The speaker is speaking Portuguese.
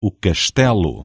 o castelo.